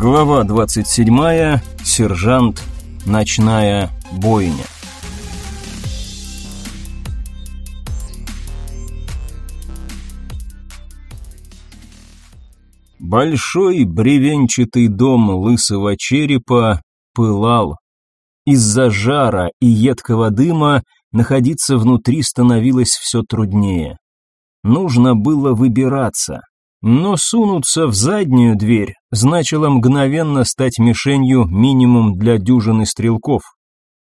Глава 27. Сержант. Ночная бойня. Большой бревенчатый дом лысого черепа пылал. Из-за жара и едкого дыма находиться внутри становилось все труднее. Нужно было выбираться, но сунуться в заднюю дверь значило мгновенно стать мишенью минимум для дюжины стрелков.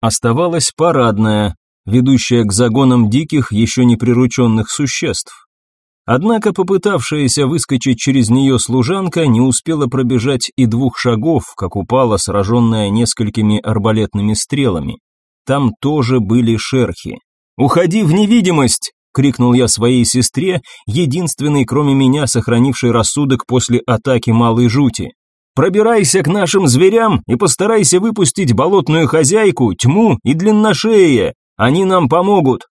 Оставалась парадная, ведущая к загонам диких, еще не прирученных существ. Однако попытавшаяся выскочить через нее служанка не успела пробежать и двух шагов, как упала, сраженная несколькими арбалетными стрелами. Там тоже были шерхи. «Уходи в невидимость!» — крикнул я своей сестре, единственной, кроме меня, сохранившей рассудок после атаки малой жути. «Пробирайся к нашим зверям и постарайся выпустить болотную хозяйку, тьму и длинношея. Они нам помогут».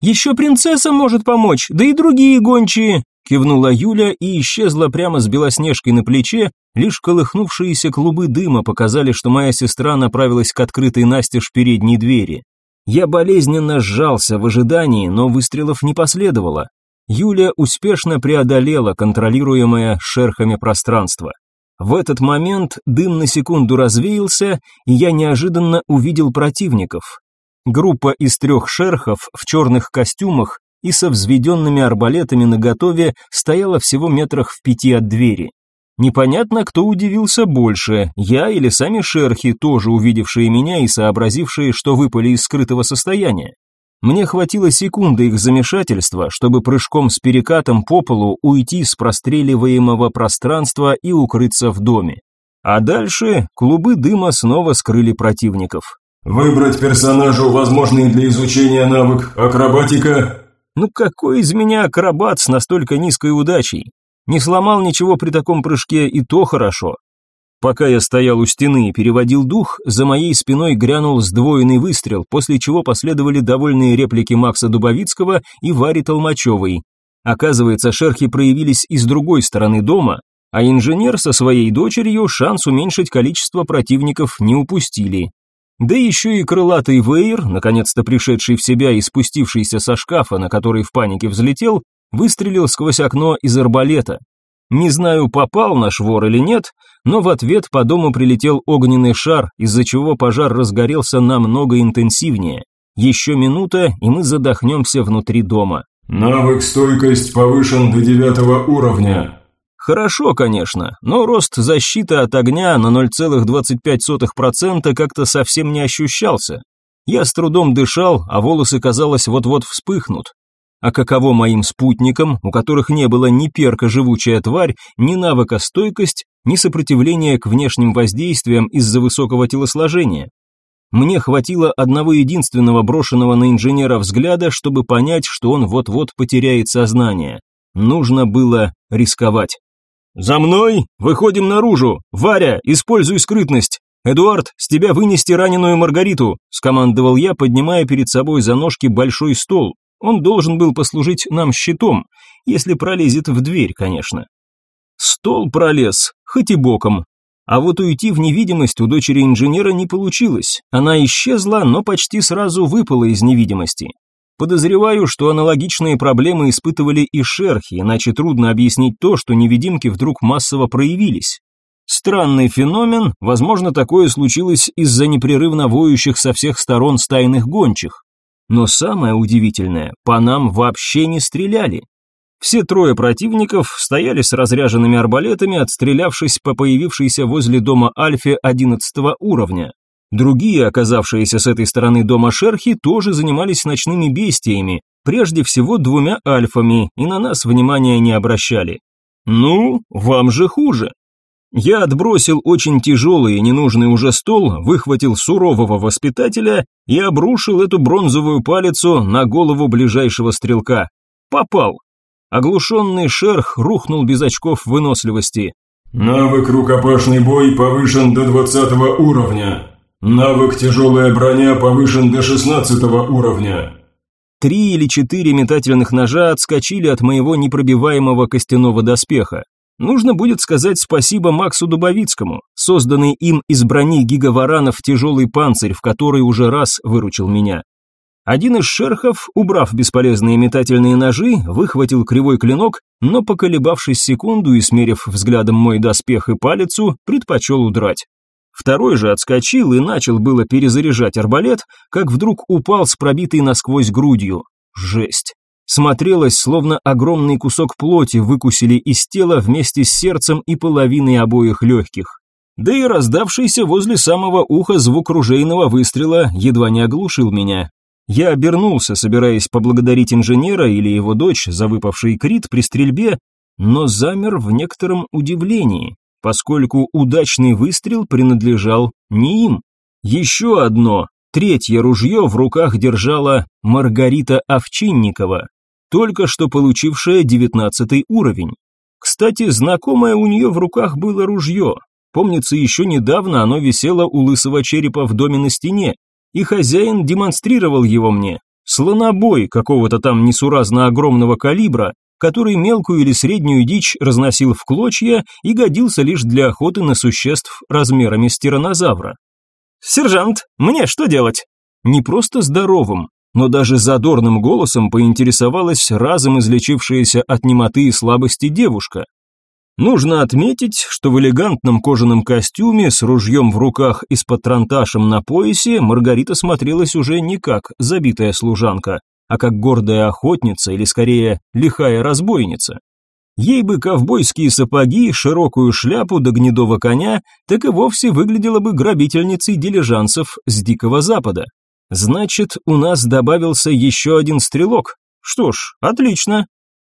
«Еще принцесса может помочь, да и другие гончие», кивнула Юля и исчезла прямо с Белоснежкой на плече, лишь колыхнувшиеся клубы дыма показали, что моя сестра направилась к открытой настежь передней двери. Я болезненно сжался в ожидании, но выстрелов не последовало. Юля успешно преодолела контролируемое шерхами пространство. В этот момент дым на секунду развеялся, и я неожиданно увидел противников. Группа из трех шерхов в черных костюмах и со взведенными арбалетами наготове стояла всего метрах в пяти от двери. Непонятно, кто удивился больше, я или сами шерхи, тоже увидевшие меня и сообразившие, что выпали из скрытого состояния. Мне хватило секунды их замешательства, чтобы прыжком с перекатом по полу уйти с простреливаемого пространства и укрыться в доме. А дальше клубы дыма снова скрыли противников. «Выбрать персонажу возможный для изучения навык акробатика». «Ну какой из меня акробат с настолько низкой удачей? Не сломал ничего при таком прыжке, и то хорошо. Пока я стоял у стены и переводил дух, за моей спиной грянул сдвоенный выстрел, после чего последовали довольные реплики Макса Дубовицкого и Вари Толмачевой. Оказывается, шерхи проявились и с другой стороны дома, а инженер со своей дочерью шанс уменьшить количество противников не упустили. Да еще и крылатый Вейер, наконец-то пришедший в себя и спустившийся со шкафа, на который в панике взлетел, выстрелил сквозь окно из арбалета. Не знаю, попал наш вор или нет, но в ответ по дому прилетел огненный шар, из-за чего пожар разгорелся намного интенсивнее. Еще минута, и мы задохнемся внутри дома. «Навык стойкость повышен до девятого уровня». Хорошо, конечно, но рост защиты от огня на 0,25% как-то совсем не ощущался. Я с трудом дышал, а волосы, казалось, вот-вот вспыхнут. А каково моим спутникам, у которых не было ни перка живучая тварь, ни навыка стойкость, ни сопротивления к внешним воздействиям из-за высокого телосложения? Мне хватило одного единственного брошенного на инженера взгляда, чтобы понять, что он вот-вот потеряет сознание. Нужно было рисковать. «За мной! Выходим наружу! Варя, используй скрытность! Эдуард, с тебя вынести раненую Маргариту!» – скомандовал я, поднимая перед собой за ножки большой стол, он должен был послужить нам щитом, если пролезет в дверь, конечно. Стол пролез, хоть и боком. А вот уйти в невидимость у дочери инженера не получилось. Она исчезла, но почти сразу выпала из невидимости. Подозреваю, что аналогичные проблемы испытывали и шерхи, иначе трудно объяснить то, что невидимки вдруг массово проявились. Странный феномен, возможно, такое случилось из-за непрерывно воющих со всех сторон стайных гончих. Но самое удивительное, по нам вообще не стреляли. Все трое противников стояли с разряженными арбалетами, отстрелявшись по появившейся возле дома Альфе 11 уровня. Другие, оказавшиеся с этой стороны дома Шерхи, тоже занимались ночными бестиями, прежде всего двумя альфами, и на нас внимания не обращали. Ну, вам же хуже. Я отбросил очень тяжелый и ненужный уже стол, выхватил сурового воспитателя и обрушил эту бронзовую палицу на голову ближайшего стрелка. Попал. Оглушенный шерх рухнул без очков выносливости. Навык рукопашный бой повышен до 20 уровня. Навык тяжелая броня повышен до 16 уровня. Три или четыре метательных ножа отскочили от моего непробиваемого костяного доспеха. Нужно будет сказать спасибо Максу Дубовицкому, созданный им из брони гигаваранов тяжелый панцирь, в который уже раз выручил меня. Один из шерхов, убрав бесполезные метательные ножи, выхватил кривой клинок, но, поколебавшись секунду и смерив взглядом мой доспех и палицу, предпочел удрать. Второй же отскочил и начал было перезаряжать арбалет, как вдруг упал с пробитой насквозь грудью. Жесть. Смотрелось, словно огромный кусок плоти выкусили из тела вместе с сердцем и половиной обоих легких. Да и раздавшийся возле самого уха звук ружейного выстрела едва не оглушил меня. Я обернулся, собираясь поблагодарить инженера или его дочь за выпавший крит при стрельбе, но замер в некотором удивлении, поскольку удачный выстрел принадлежал не им. Еще одно, третье ружье в руках держала Маргарита Овчинникова, только что получившая девятнадцатый уровень. Кстати, знакомое у нее в руках было ружье. Помнится, еще недавно оно висело у лысого черепа в доме на стене, и хозяин демонстрировал его мне. Слонобой какого-то там несуразно огромного калибра, который мелкую или среднюю дичь разносил в клочья и годился лишь для охоты на существ размерами с. «Сержант, мне что делать?» Не просто здоровым, но даже задорным голосом поинтересовалась разом излечившаяся от немоты и слабости девушка. Нужно отметить, что в элегантном кожаном костюме с ружьем в руках и с патронташем на поясе Маргарита смотрелась уже не как забитая служанка, а как гордая охотница или скорее лихая разбойница. Ей бы ковбойские сапоги, широкую шляпу до гнедого коня, так и вовсе выглядела бы грабительницей дилижансов с Дикого Запада. Значит, у нас добавился еще один стрелок. Что ж, отлично,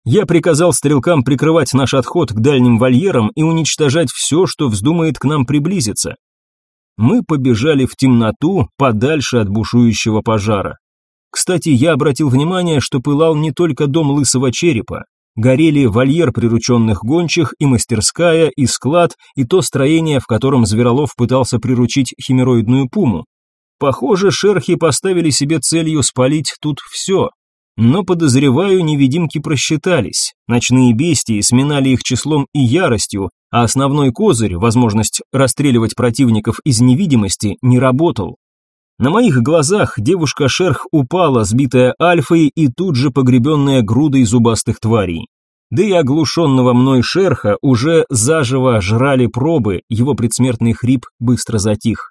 я приказал стрелкам прикрывать наш отход к дальним вольерам и уничтожать все, что вздумает к нам приблизиться. Мы побежали в темноту, подальше от бушующего пожара. Кстати, я обратил внимание, что пылал не только дом лысого черепа. Горели вольер прирученных гончих, и мастерская, и склад, и то строение, в котором Зверолов пытался приручить химероидную пуму. Похоже, шерхи поставили себе целью спалить тут все, но, подозреваю, невидимки просчитались. Ночные бестии сминали их числом и яростью, а основной козырь, возможность расстреливать противников из невидимости, не работал. На моих глазах девушка-шерх упала, сбитая альфой и тут же погребенная грудой зубастых тварей. Да и оглушенного мной шерха уже заживо жрали пробы, его предсмертный хрип быстро затих.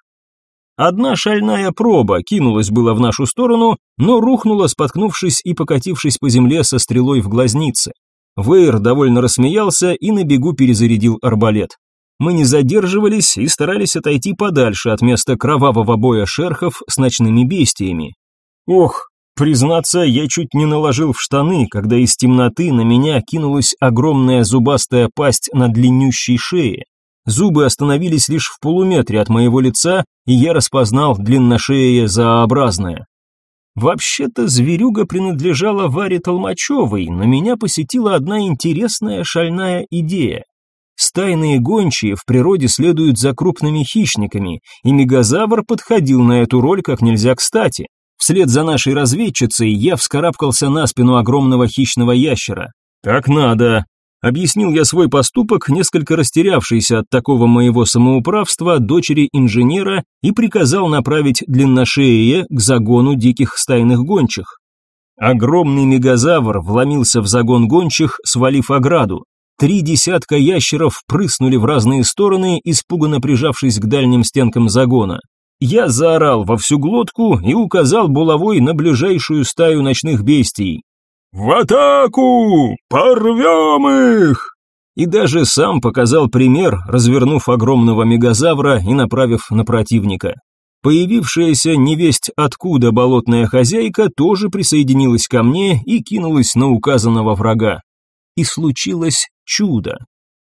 Одна шальная проба кинулась было в нашу сторону, но рухнула, споткнувшись и покатившись по земле со стрелой в глазнице. Вейр довольно рассмеялся и на бегу перезарядил арбалет. Мы не задерживались и старались отойти подальше от места кровавого боя шерхов с ночными бестиями. Ох, признаться, я чуть не наложил в штаны, когда из темноты на меня кинулась огромная зубастая пасть на длиннющей шее. Зубы остановились лишь в полуметре от моего лица, и я распознал длинношеее зоообразное. Вообще-то зверюга принадлежала Варе Толмачевой, но меня посетила одна интересная шальная идея. Стайные гончие в природе следуют за крупными хищниками, и мегазавр подходил на эту роль как нельзя кстати. Вслед за нашей разведчицей я вскарабкался на спину огромного хищного ящера. «Так надо», Объяснил я свой поступок, несколько растерявшийся от такого моего самоуправства, дочери инженера и приказал направить длинношеее к загону диких стайных гончих. Огромный мегазавр вломился в загон гончих, свалив ограду. Три десятка ящеров прыснули в разные стороны, испуганно прижавшись к дальним стенкам загона. Я заорал во всю глотку и указал булавой на ближайшую стаю ночных бестий. «В атаку! Порвем их!» И даже сам показал пример, развернув огромного мегазавра и направив на противника. Появившаяся невесть откуда болотная хозяйка тоже присоединилась ко мне и кинулась на указанного врага. И случилось чудо.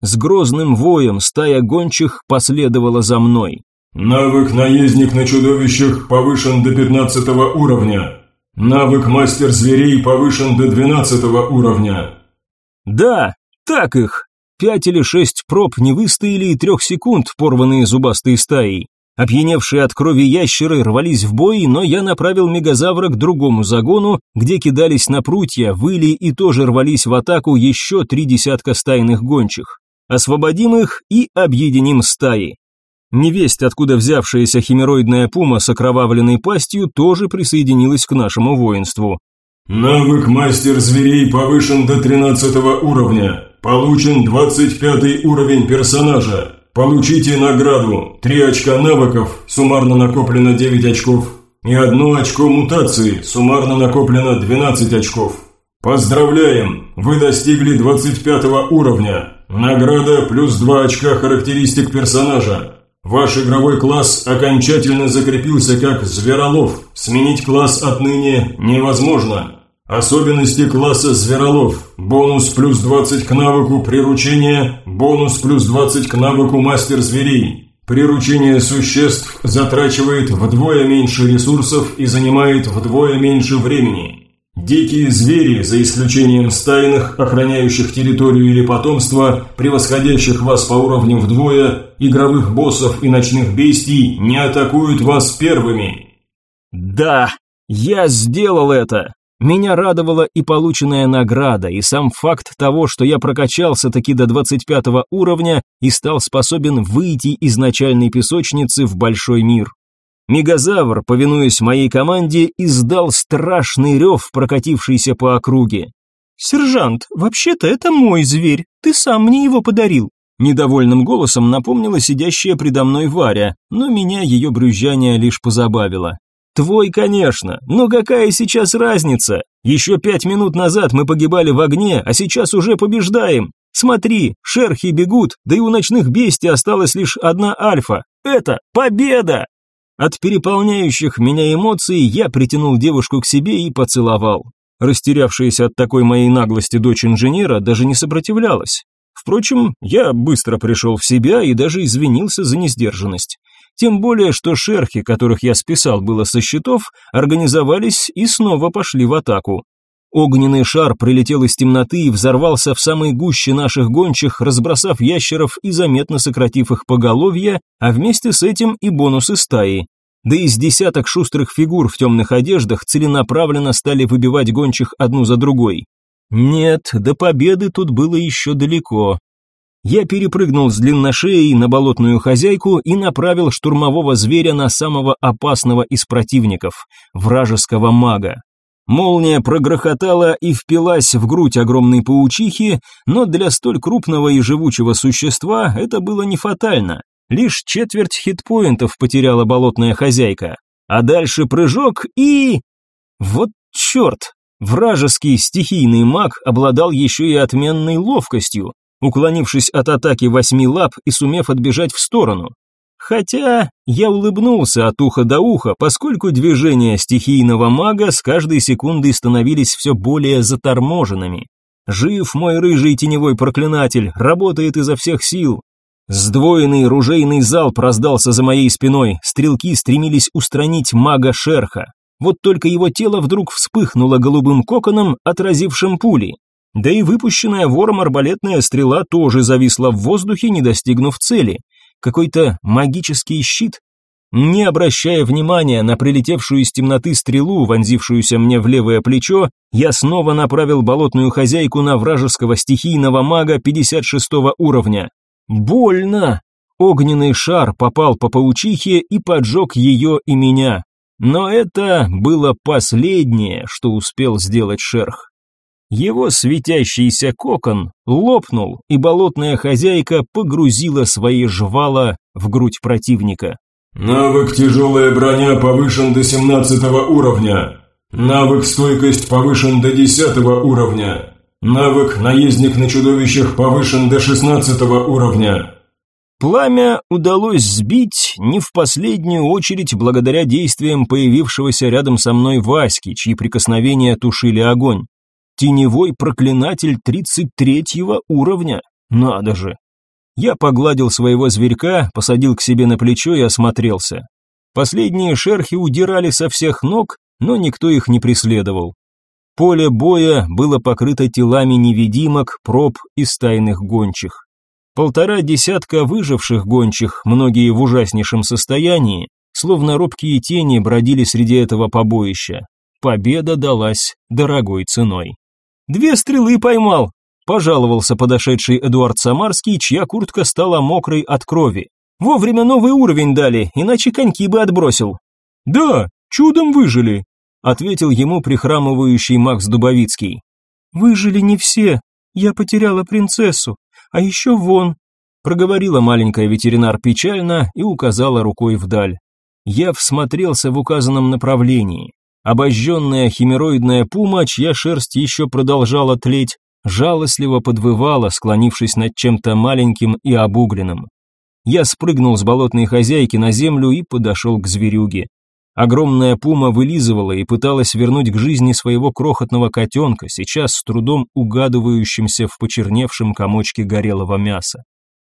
С грозным воем стая гончих последовала за мной. «Навык наездник на чудовищах повышен до пятнадцатого уровня. Навык мастер зверей повышен до 12 уровня. Да, так их. Пять или шесть проб не выстояли и трех секунд, порванные зубастые стаи. Опьяневшие от крови ящеры рвались в бой, но я направил мегазавра к другому загону, где кидались на прутья, выли и тоже рвались в атаку еще три десятка стайных гончих. Освободим их и объединим стаи. Невесть, откуда взявшаяся химероидная пума с окровавленной пастью, тоже присоединилась к нашему воинству. Навык мастер зверей повышен до 13 уровня. Получен 25 уровень персонажа. Получите награду. 3 очка навыков, суммарно накоплено 9 очков. И одно очко мутации, суммарно накоплено 12 очков. Поздравляем! Вы достигли 25 уровня. Награда плюс 2 очка характеристик персонажа. Ваш игровой класс окончательно закрепился как Зверолов. Сменить класс отныне невозможно. Особенности класса Зверолов. Бонус плюс 20 к навыку приручения, бонус плюс 20 к навыку Мастер Зверей. Приручение существ затрачивает вдвое меньше ресурсов и занимает вдвое меньше времени. Дикие звери, за исключением стайных, охраняющих территорию или потомство, превосходящих вас по уровню вдвое, игровых боссов и ночных бестий, не атакуют вас первыми. Да, я сделал это. Меня радовала и полученная награда, и сам факт того, что я прокачался таки до 25 уровня и стал способен выйти из начальной песочницы в большой мир. Мегазавр, повинуясь моей команде, издал страшный рев, прокатившийся по округе. «Сержант, вообще-то это мой зверь, ты сам мне его подарил». Недовольным голосом напомнила сидящая предо мной Варя, но меня ее брюзжание лишь позабавило. «Твой, конечно, но какая сейчас разница? Еще пять минут назад мы погибали в огне, а сейчас уже побеждаем. Смотри, шерхи бегут, да и у ночных бестий осталась лишь одна альфа. Это победа!» От переполняющих меня эмоций я притянул девушку к себе и поцеловал. Растерявшаяся от такой моей наглости дочь инженера даже не сопротивлялась. Впрочем, я быстро пришел в себя и даже извинился за несдержанность. Тем более, что шерхи, которых я списал было со счетов, организовались и снова пошли в атаку. Огненный шар прилетел из темноты и взорвался в самой гуще наших гончих, разбросав ящеров и заметно сократив их поголовье, а вместе с этим и бонусы стаи. Да из десяток шустрых фигур в темных одеждах целенаправленно стали выбивать гончих одну за другой. Нет, до победы тут было еще далеко. Я перепрыгнул с длинношеей на болотную хозяйку и направил штурмового зверя на самого опасного из противников – вражеского мага. Молния прогрохотала и впилась в грудь огромной паучихи, но для столь крупного и живучего существа это было не фатально. Лишь четверть хитпоинтов потеряла болотная хозяйка. А дальше прыжок и... Вот черт! Вражеский стихийный маг обладал еще и отменной ловкостью, уклонившись от атаки восьми лап и сумев отбежать в сторону. Хотя я улыбнулся от уха до уха, поскольку движения стихийного мага с каждой секундой становились все более заторможенными. Жив мой рыжий теневой проклинатель, работает изо всех сил. Сдвоенный ружейный залп раздался за моей спиной, стрелки стремились устранить мага Шерха. Вот только его тело вдруг вспыхнуло голубым коконом, отразившим пули. Да и выпущенная вором арбалетная стрела тоже зависла в воздухе, не достигнув цели какой-то магический щит. Не обращая внимания на прилетевшую из темноты стрелу, вонзившуюся мне в левое плечо, я снова направил болотную хозяйку на вражеского стихийного мага 56 уровня. Больно! Огненный шар попал по паучихе и поджег ее и меня. Но это было последнее, что успел сделать шерх. Его светящийся кокон лопнул, и болотная хозяйка погрузила свои жвала в грудь противника. Навык «Тяжелая броня» повышен до 17 уровня. Навык «Стойкость» повышен до 10 уровня. Навык «Наездник на чудовищах» повышен до 16 уровня. Пламя удалось сбить не в последнюю очередь благодаря действиям появившегося рядом со мной Васьки, чьи прикосновения тушили огонь. Теневой проклинатель 33 уровня. Надо же. Я погладил своего зверька, посадил к себе на плечо и осмотрелся. Последние шерхи удирали со всех ног, но никто их не преследовал. Поле боя было покрыто телами невидимок, проб и стайных гончих. Полтора десятка выживших гончих, многие в ужаснейшем состоянии, словно робкие тени бродили среди этого побоища. Победа далась дорогой ценой. Две стрелы поймал. пожаловался подошедший Эдуард Самарский, чья куртка стала мокрой от крови. Вовремя новый уровень дали, иначе коньки бы отбросил. Да, чудом выжили, ответил ему прихрамывающий Макс Дубовицкий. Выжили не все. Я потеряла принцессу, а еще вон, проговорила маленькая ветеринар печально и указала рукой вдаль. Я всмотрелся в указанном направлении. Обожженная химероидная пума, чья шерсть еще продолжала тлеть, жалостливо подвывала, склонившись над чем-то маленьким и обугленным. Я спрыгнул с болотной хозяйки на землю и подошел к зверюге. Огромная пума вылизывала и пыталась вернуть к жизни своего крохотного котенка, сейчас с трудом угадывающимся в почерневшем комочке горелого мяса.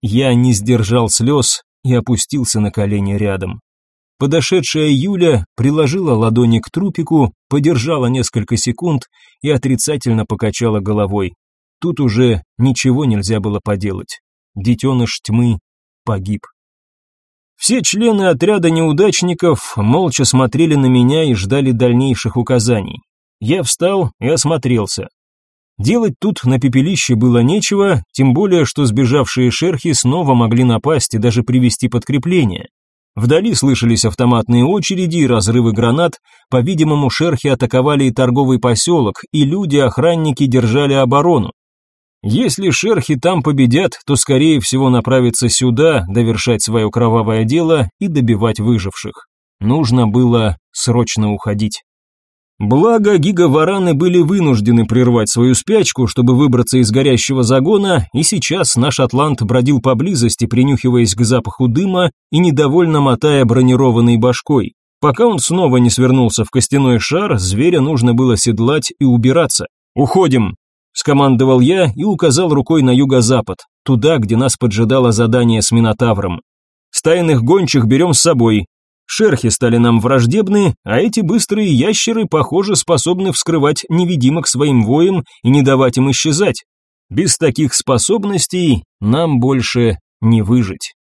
Я не сдержал слез и опустился на колени рядом. Подошедшая Юля приложила ладони к трупику, подержала несколько секунд и отрицательно покачала головой. Тут уже ничего нельзя было поделать. Детеныш тьмы погиб. Все члены отряда неудачников молча смотрели на меня и ждали дальнейших указаний. Я встал и осмотрелся. Делать тут на пепелище было нечего, тем более, что сбежавшие шерхи снова могли напасть и даже привести подкрепление. Вдали слышались автоматные очереди и разрывы гранат, по-видимому, шерхи атаковали и торговый поселок, и люди-охранники держали оборону. Если шерхи там победят, то скорее всего направятся сюда, довершать свое кровавое дело и добивать выживших. Нужно было срочно уходить. Благо, гигавараны были вынуждены прервать свою спячку, чтобы выбраться из горящего загона, и сейчас наш атлант бродил поблизости, принюхиваясь к запаху дыма и недовольно мотая бронированной башкой. Пока он снова не свернулся в костяной шар, зверя нужно было седлать и убираться. «Уходим!» скомандовал я и указал рукой на юго-запад, туда, где нас поджидало задание с Минотавром. Стайных гончих берем с собой. Шерхи стали нам враждебны, а эти быстрые ящеры, похоже, способны вскрывать невидимок своим воем и не давать им исчезать. Без таких способностей нам больше не выжить.